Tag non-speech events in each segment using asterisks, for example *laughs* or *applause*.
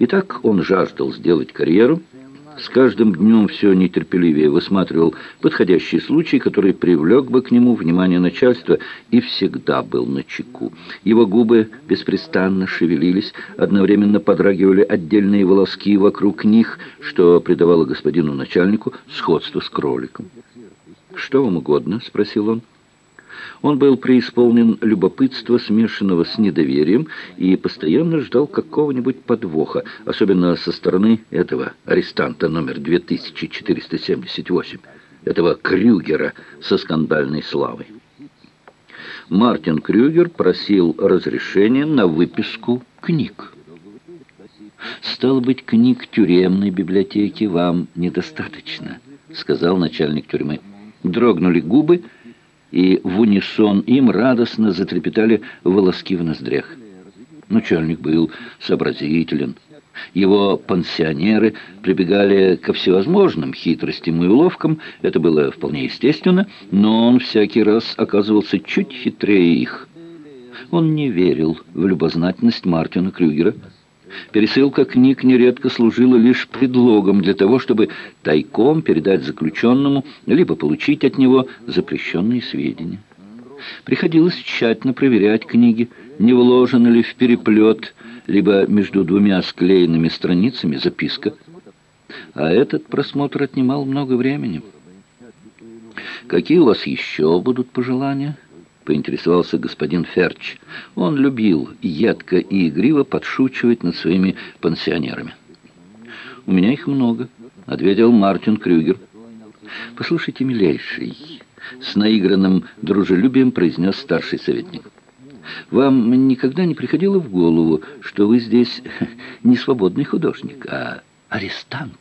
Итак, он жаждал сделать карьеру, с каждым днем все нетерпеливее высматривал подходящий случай, который привлек бы к нему внимание начальства, и всегда был на чеку. Его губы беспрестанно шевелились, одновременно подрагивали отдельные волоски вокруг них, что придавало господину начальнику сходство с кроликом. «Что вам угодно?» — спросил он. Он был преисполнен любопытства, смешанного с недоверием, и постоянно ждал какого-нибудь подвоха, особенно со стороны этого арестанта номер 2478, этого Крюгера со скандальной славой. Мартин Крюгер просил разрешения на выписку книг. «Стало быть, книг тюремной библиотеки вам недостаточно», — сказал начальник тюрьмы. Дрогнули губы, — и в унисон им радостно затрепетали волоски в ноздрях. Начальник был сообразителен. Его пансионеры прибегали ко всевозможным хитростям и уловкам, это было вполне естественно, но он всякий раз оказывался чуть хитрее их. Он не верил в любознательность Мартина Крюгера. Пересылка книг нередко служила лишь предлогом для того, чтобы тайком передать заключенному, либо получить от него запрещенные сведения. Приходилось тщательно проверять книги, не вложена ли в переплет, либо между двумя склеенными страницами записка. А этот просмотр отнимал много времени. «Какие у вас еще будут пожелания?» Поинтересовался господин Ферч. Он любил едко и игриво подшучивать над своими пансионерами. «У меня их много», — ответил Мартин Крюгер. «Послушайте, милейший», — с наигранным дружелюбием произнес старший советник. «Вам никогда не приходило в голову, что вы здесь *laughs* не свободный художник, а арестант?»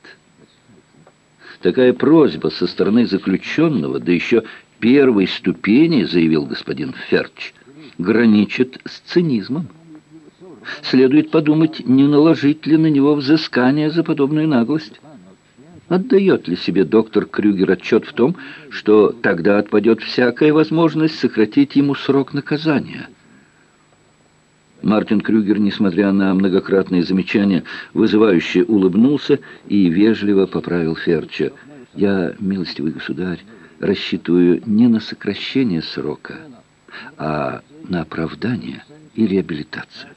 Такая просьба со стороны заключенного, да еще первой ступени, заявил господин Ферч, граничит с цинизмом. Следует подумать, не наложить ли на него взыскание за подобную наглость. Отдает ли себе доктор Крюгер отчет в том, что тогда отпадет всякая возможность сократить ему срок наказания? Мартин Крюгер, несмотря на многократные замечания, вызывающе улыбнулся и вежливо поправил Ферча. «Я, милостивый государь, рассчитываю не на сокращение срока, а на оправдание и реабилитацию.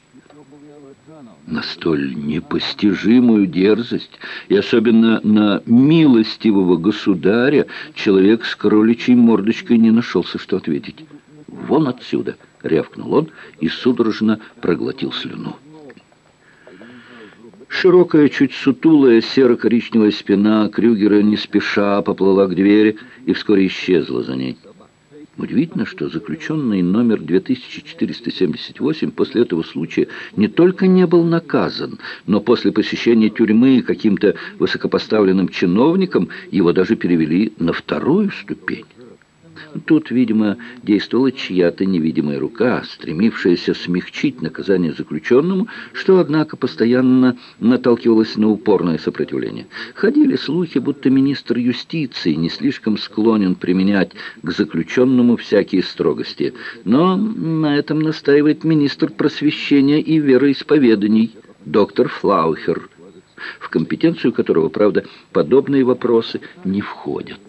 На столь непостижимую дерзость и особенно на милостивого государя человек с кроличьей мордочкой не нашелся, что ответить. «Вон отсюда!» — рявкнул он и судорожно проглотил слюну. Широкая, чуть сутулая, серо-коричневая спина Крюгера не спеша поплыла к двери и вскоре исчезла за ней. Удивительно, что заключенный номер 2478 после этого случая не только не был наказан, но после посещения тюрьмы каким-то высокопоставленным чиновником его даже перевели на вторую ступень. Тут, видимо, действовала чья-то невидимая рука, стремившаяся смягчить наказание заключенному, что, однако, постоянно наталкивалось на упорное сопротивление. Ходили слухи, будто министр юстиции не слишком склонен применять к заключенному всякие строгости. Но на этом настаивает министр просвещения и вероисповеданий, доктор Флаухер, в компетенцию которого, правда, подобные вопросы не входят.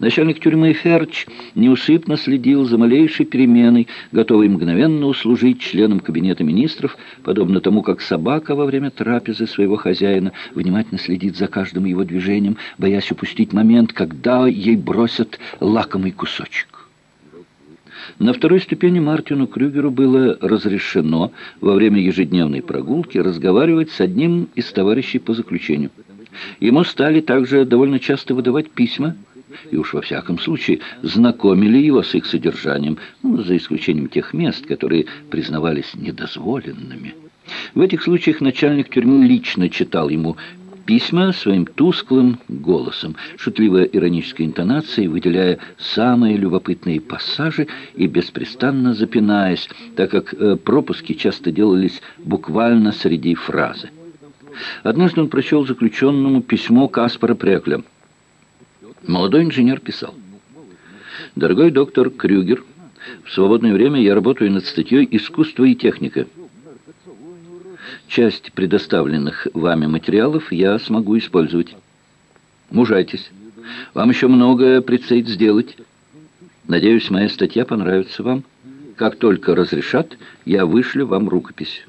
Начальник тюрьмы Ферч неусыпно следил за малейшей переменой, готовый мгновенно услужить членам кабинета министров, подобно тому, как собака во время трапезы своего хозяина внимательно следит за каждым его движением, боясь упустить момент, когда ей бросят лакомый кусочек. На второй ступени Мартину Крюгеру было разрешено во время ежедневной прогулки разговаривать с одним из товарищей по заключению. Ему стали также довольно часто выдавать письма, и уж во всяком случае знакомили его с их содержанием, ну, за исключением тех мест, которые признавались недозволенными. В этих случаях начальник тюрьмы лично читал ему письма своим тусклым голосом, шутливо-иронической интонацией, выделяя самые любопытные пассажи и беспрестанно запинаясь, так как э, пропуски часто делались буквально среди фразы. Однажды он прочел заключенному письмо Каспара Прекля – Молодой инженер писал. «Дорогой доктор Крюгер, в свободное время я работаю над статьей «Искусство и техника». Часть предоставленных вами материалов я смогу использовать. Мужайтесь. Вам еще многое предстоит сделать. Надеюсь, моя статья понравится вам. Как только разрешат, я вышлю вам рукопись».